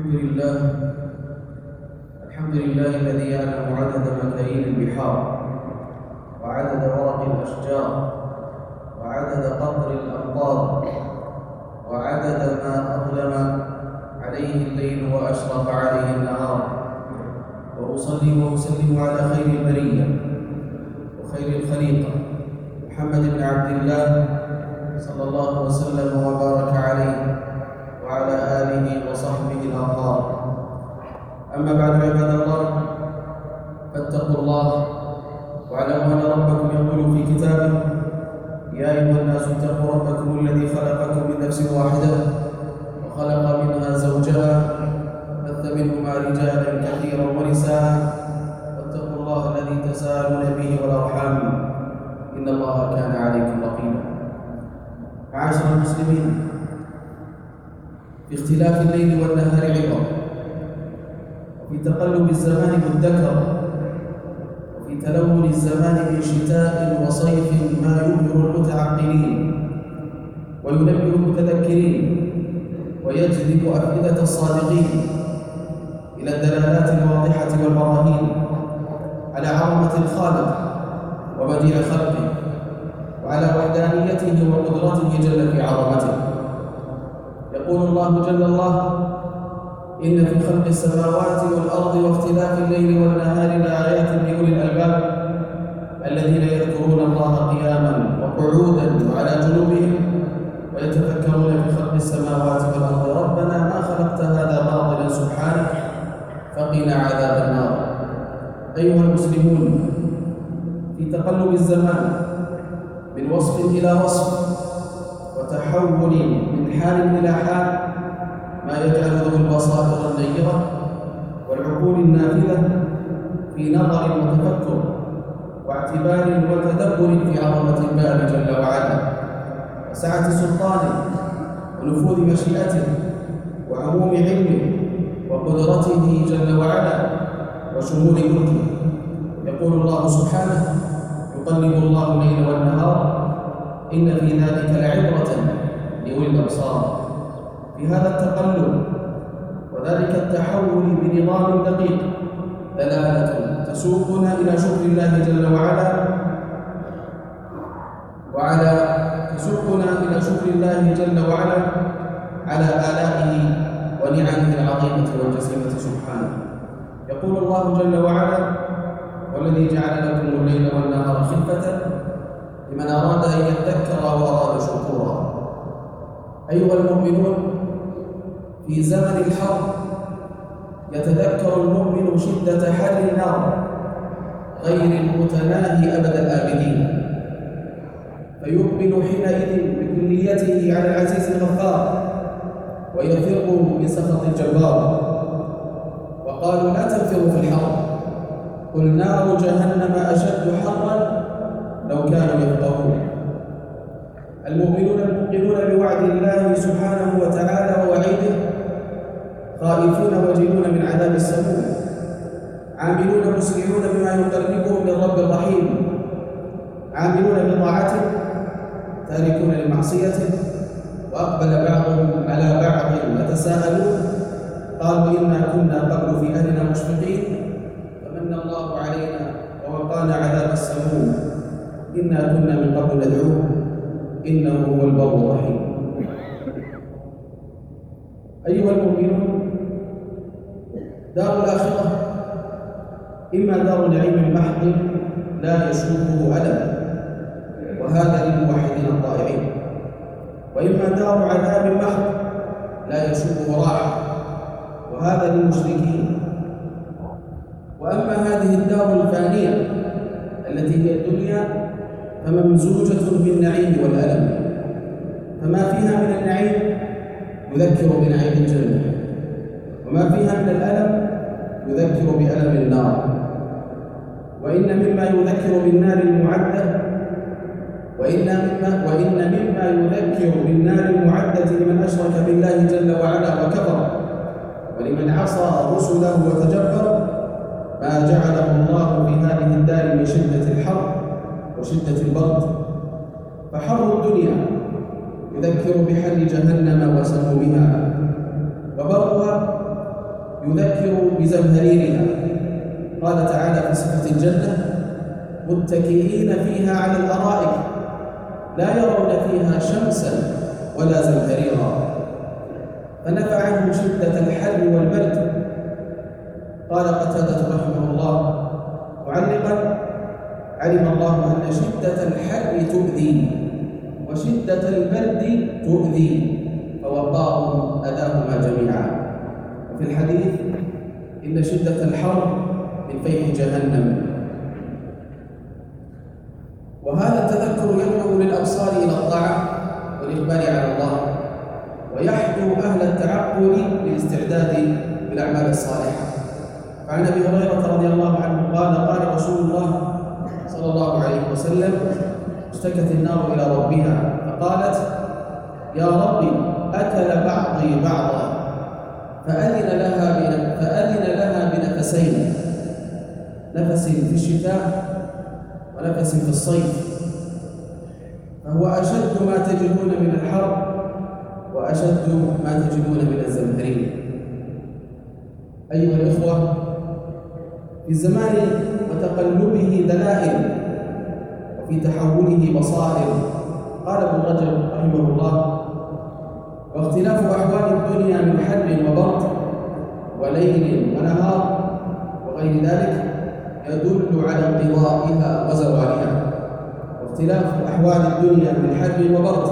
الحمد لله الحمد لله الذي يعلم عدد مكاين البحار وعدد ورق الأشجار وعدد قطر الأمطار وعدد ما أظلم عليه الليل وأشرق عليه النهار. وأصلي وأسلم على خير البرية وخير الخليقة محمد بن عبد الله صلى الله وسلم وبارك المسلمين. في اختلاف الليل والنهار عبر. وفي تقلب الزمان مدكر. وفي تلون الزمان من شتاء وصيف ما يبهر المتعقلين. وينبه المتذكرين. ويجذب أفئدة الصادقين. إلى الدلالات الواضحة والبراهين. على عظمة الخالق وبديع خلقه. وعلى وحدانيته وقدرته جل في عظمته. يقول الله جل الله إن في خلق السماوات والأرض واختلاف الليل والنهار لآيات لأولي الألباب الذين يذكرون الله قياما وقعودا وعلى جنوبهم ويتفكرون في خلق السماوات والأرض. ربنا ما خلقت هذا باطلا سبحانك فقنا عذاب النار. أيها المسلمون في تقلب الزمان من وصف إلى وصف وتحول من حال إلى حال ما يجعل ذو البصائر النيرة والعقول النافذة في نظر وتفكر واعتبار وتدبر في عظمة الله جل وعلا. وسعة سلطانه ونفوذ مشيئته وعموم علمه وقدرته جل وعلا وشمول ملكه. يقول الله سبحانه يقلب الله الليل والنهار إن في ذلك لعبرة لأولي الأبصار. في هذا التقلب وذلك التحول بنظام دقيق دلالة تسوقنا إلى شكر الله جل وعلا وعلى تسوقنا إلى شكر الله جل وعلا على آلائه ونعمه العظيمة والجسيمة سبحانه. يقول الله جل وعلا والذي جعل لكم الليل والنهار خلفة لمن أراد أن يذكر وأراد شكورا. أيها المؤمنون في زمن الحرب يتذكر المؤمن شدة حر النار غير المتناهي أبد الآبدين. فيقبل حينئذ بكليته على العزيز الغفار ويفر من سخط الجبار. وقالوا لا تنفروا في الحرب قل نار جهنم أشد حرا لو كانوا يفقهون المؤمنون الموقنون بوعد الله سبحانه وتعالى ووعيده خائفون وجلون من عذاب السموم عاملون مسرعون بما يقربهم للرب الرحيم عاملون بطاعته تاركون لمعصيته وأقبل بعضهم على بعض يتساءلون قالوا إنا كنا قبل في أهلنا مشفقين. فمن الله علينا ووقانا عذاب السموم. إنا كنا من قبل ندعوه إنه هو البر الرحيم. أيها المؤمنون دار الآخرة إما دار نعيم محض لا يشوبه ألم وهذا للموحدين الضائعين وإما دار عذاب محض لا يشوبه راحة وهذا للمشركين. وأما هذه الدار الفانية التي هي الدنيا فممزوجه بالنعيم والألم. فما فيها من النعيم يذكر بنعيم الجنة. وما فيها من الألم يذكر بألم النار. وإن مما يذكر بالنار المعدة وإن مما وإن مما يذكر بالنار المعدة لمن أشرك بالله جل وعلا وكفر ولمن عصى رسله وتجبر ما جعله الله في هذه الدار من شدة الحر وشدة البرد. فحر الدنيا يذكر بحر جهنم وسمومها وبرها يذكر بزمهريرها. قال تعالى في صفة الجنة متكئين فيها على الأرائك لا يرون فيها شمسا ولا زمهريرا. فنفى عنه شدة الحر والبرد. قال قتادة رحمه الله معلقا علم الله شدة الحر تؤذي. وشدة البرد تؤذي. فوقاهم أذاهما جميعا. وفي الحديث إن شدة الحر من فيح جهنم. وهذا التذكر يدعو للأبصار إلى الطاعة والإقبال على الله. ويحدو أهل التعقل للاستعداد بالأعمال الصالحة. فعن أبي هريرة رضي الله عنه قال قال وسلم اشتكت النار إلى ربها فقالت يا ربي أكل بعضي بعضا فأذن لها فأذن لها بنفسين نفس في الشتاء ونفس في الصيف فهو أشد ما تجدون من الحر وأشد ما تجدون من الزمهرير أيها الإخوة في الزمان وتقلبه دلائل وفي تحوله بصائر قال ابن رجب رحمه الله واختلاف أحوال الدنيا من حر وبرد وليل ونهار وغير ذلك يدل على انقضائها وزوالها. واختلاف أحوال الدنيا من حر وبرد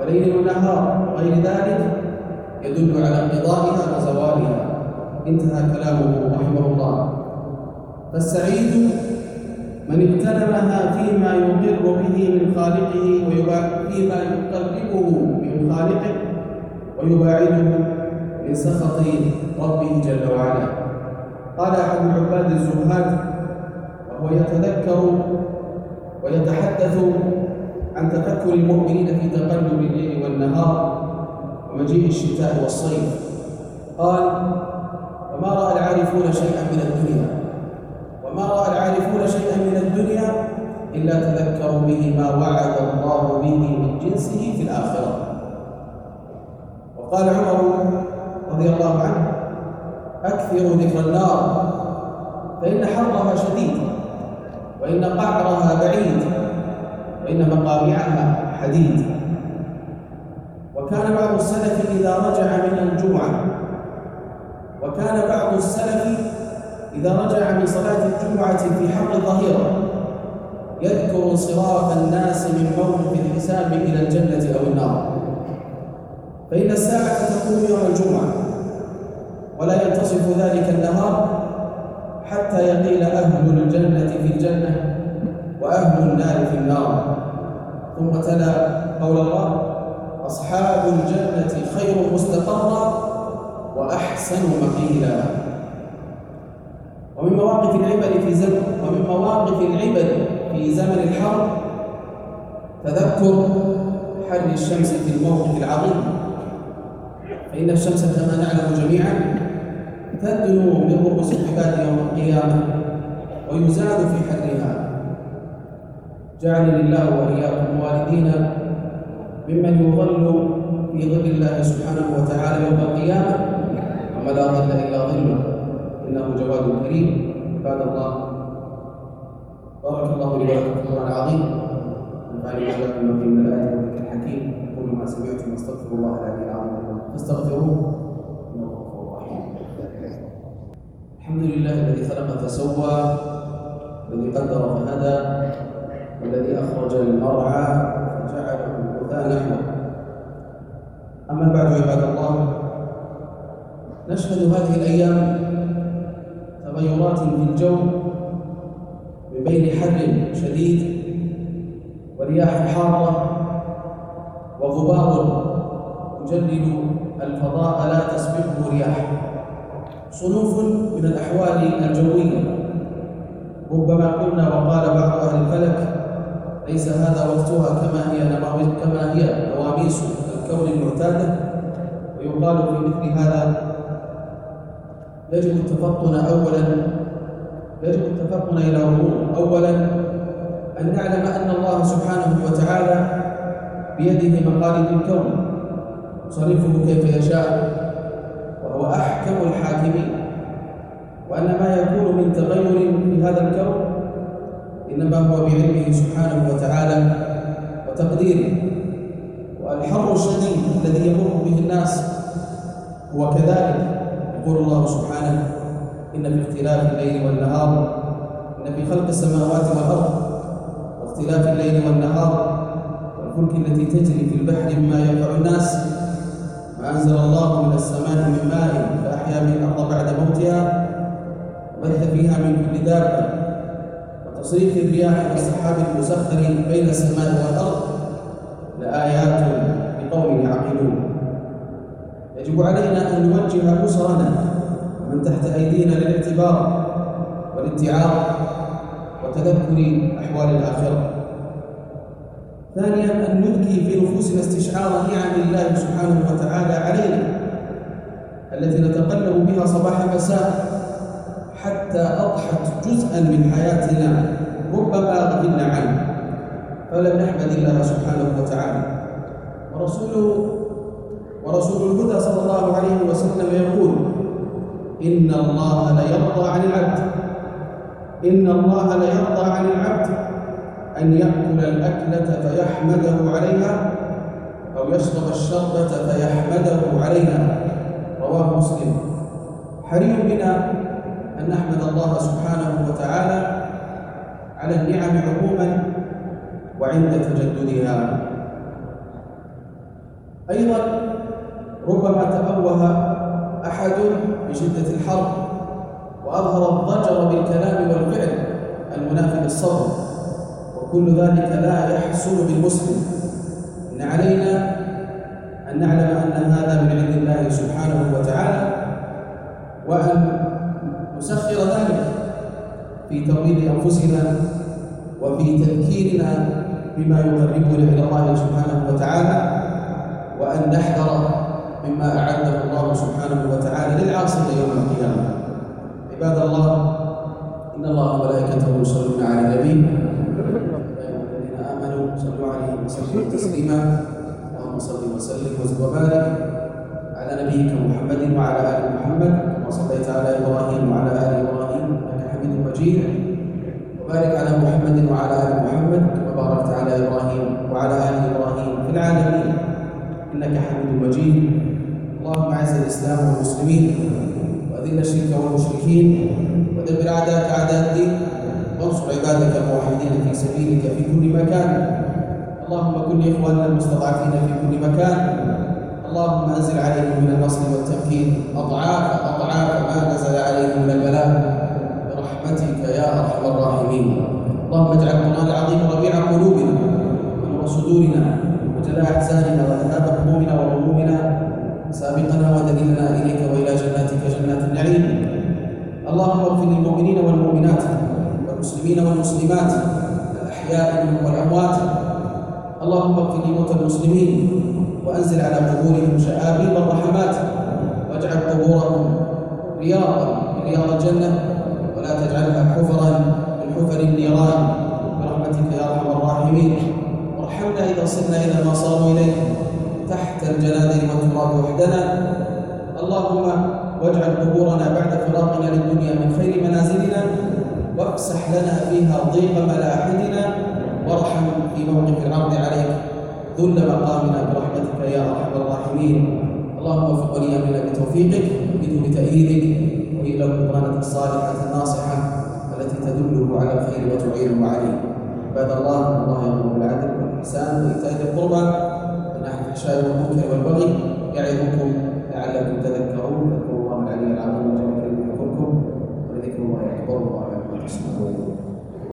وليل ونهار وغير ذلك يدل على انقضائها وزوالها. انتهى كلامه رحمه الله. فالسعيد من اغتنمها فيما يقر به من خالقه وفيما يقربه من خالقه ويباعده من سخط ربه جل وعلا. قال أحد العباد الزهاد وهو يتذكر ويتحدث عن تفكر المؤمنين في تقلب الليل والنهار ومجيء الشتاء والصيف. قال وما رأى العارفون شيئا من الدنيا. وما رأى العارفون شيئا من الدنيا إلا تذكروا به ما وعد الله به من جنسه في الآخرة. وقال عمر رضي الله عنه أكثروا ذكر النار فإن حرها شديد وإن قعرها بعيد وإن مقامعها حديد. وكان بعض السلف إذا رجع من الجمعة وكان بعض السلف إذا رجع من صلاة الجمعة في حق الظهيرة يذكر انصراف الناس من موقف الحساب إلى الجنة أو النار. فإن الساعة تقوم يوم الجمعة ولا ينتصف ذلك النهار حتى يقيل أهل الجنة في الجنة وأهل النار في النار. ثم تلا قول الله أصحاب الجنة خير مستقرا وأحسن مقيلا. ومن مواقف العبر في زمن ومن مواقف العبر في زمن الحرب تذكر حر الشمس في الموقف العظيم. فإن الشمس كما نعلم جميعا تدنو من رؤوس العباد يوم القيامة ويزاد في حرها. جعلني الله وإياكم والدين ممن يظل في ظل الله سبحانه وتعالى يوم القيامة. وما لا ظل إلا ظله. إنه جواد كريم. عباد الله بارك الله لي ولكم في القرآن العظيم. ونفعني واياكم بما فيه من والذكر الحكيم. أقول ما سمعتم واستغفر الله العلي العظيم. فاستغفروه إنه غفور رحيم. الحمد لله الذي خلق فسوى الذي قدر فهدى والذي أخرج المرعى فجعله غثاء نحوه أما بعد عباد الله نشهد هذه الأيام تغيرات في الجو بين حر شديد ورياح حارة وغبار يجلل الفضاء لا تسبقه رياح. صنوف من الأحوال الجوية. ربما قلنا وقال بعض أهل الفلك ليس هذا وقتها كما هي كما هي نواميس الكون المعتادة. ويقال في مثل هذا يجب التفطن أولا. يجب التفطن إلى أمور أولا. أن نعلم أن الله سبحانه وتعالى بيده مقاليد الكون. يصرفه كيف يشاء وهو أحكم الحاكمين. من تغير في هذا الكون إنما هو بعلمه سبحانه وتعالى وتقديره. والحر الشديد الذي يمر به الناس هو كذلك يقول الله سبحانه إن في اختلاف الليل والنهار إن في خلق السماوات والأرض واختلاف الليل والنهار والفلك التي تجري في البحر بما ينفع الناس ما أنزل الله من السماء من ماء فأحيا به الأرض بعد موتها وبث فيها من كل دابة وتصريف الرياح والسحاب المسخر بين السماء والأرض لآيات يجب علينا أن نوجه أسرنا ومن تحت أيدينا للاعتبار والاتعاظ وتذكر أحوال الآخرة. ثانيا أن نذكي في نفوسنا استشعار نعم الله سبحانه وتعالى علينا التي نتقلب بها صباح مساء حتى أضحت جزءا من حياتنا ربما غفلنا عنه. فلم نحمد الله سبحانه وتعالى. ورسوله ورسول الهدى صلى الله عليه وسلم يقول إن الله ليرضى عن العبد. إن الله ليرضى عن العبد أن يأكل الأكلة فيحمده عليها أو يشرب الشربة فيحمده عليها. رواه مسلم. حري بنا أن نحمد الله سبحانه وتعالى على النعم عموما وعند تجددها. أيضا ربما تأوه أحد بشدة الحرب وأظهر الضجر بالكلام والفعل المنافي للصبر وكل ذلك لا يحصل بالمسلم. إن علينا أن نعلم أن هذا من عند الله سبحانه وتعالى وأن نسخر ذلك في ترويض أنفسنا وفي تذكيرنا بما يقربنا إلى الله سبحانه وتعالى وأن نحذر مما أعده الله سبحانه وتعالى للعاصين يوم القيامة. عباد الله إن الله وملائكته يصلون على النبي. الذين آمنوا صلوا عليه وسلموا تسليما. اللهم صل وسلم وبارك على نبيك محمد وعلى آل محمد كما صليت على إبراهيم وعلى آل إبراهيم إنك حميد مجيد. وبارك على محمد وعلى آل محمد كما باركت على إبراهيم وعلى آل إبراهيم في العالمين. إنك حميد مجيد. اللهم أعز الإسلام والمسلمين وأذل الشرك والمشركين ودبر أعداءك أعداء الدين وانصر عبادك الموحدين في سبيلك في كل مكان. اللهم كن لإخواننا المستضعفين في كل مكان. اللهم انزل عليهم من النصر والتمكين أضعاف أضعاف ما نزل عليهم من البلاء برحمتك يا أرحم الراحمين. اللهم اجعل القران العظيم ربيع قلوبنا ونور صدورنا وجلاء قبورهم شآبيب الرحمات واجعل قبورهم رياضا رياض الجنة ولا تجعلها حفرا من حفر النيران. برحمتك يا أرحم الراحمين. وارحمنا إذا صرنا إلى ما صاروا إليه تحت الجنادل والتراب وحدنا. اللهم واجعل قبورنا بعد فراقنا للدنيا من خير منازلنا وافسح لنا فيها ضيق ملاحدنا وارحم في موقف العرض عليك. ذل مقامنا برحمتك يا أرحم الراحمين. اللهم وفق ولي امرنا بتوفيقك وايده بتأييدك وإلى القرانه الصالحه الناصحة التي تدله على الخير وتعينه عليه عباد الله الله يأمر بالعدل والإحسان وإيتاء ذي القربى. ونهى الفحشاء والمنكر والبغي. يعظكم لعلكم تذكرون. اذكروا الله العلي العظيم وجل يذكركم ولذكر الله أكبر الله اكبر